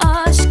us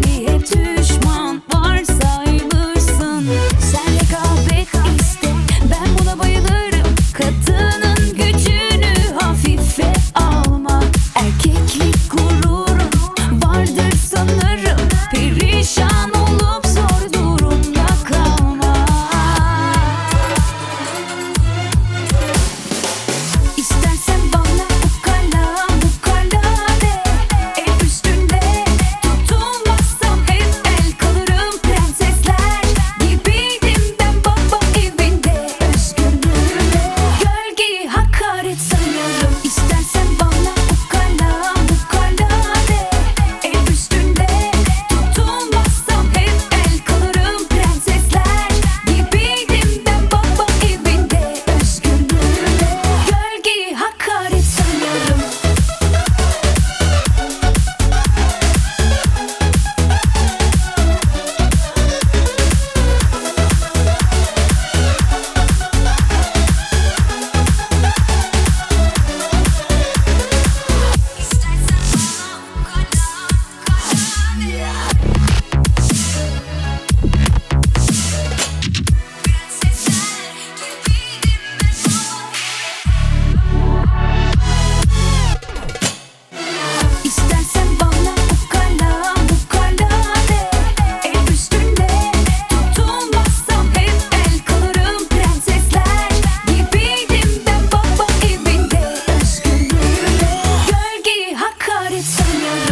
baby, et Summer.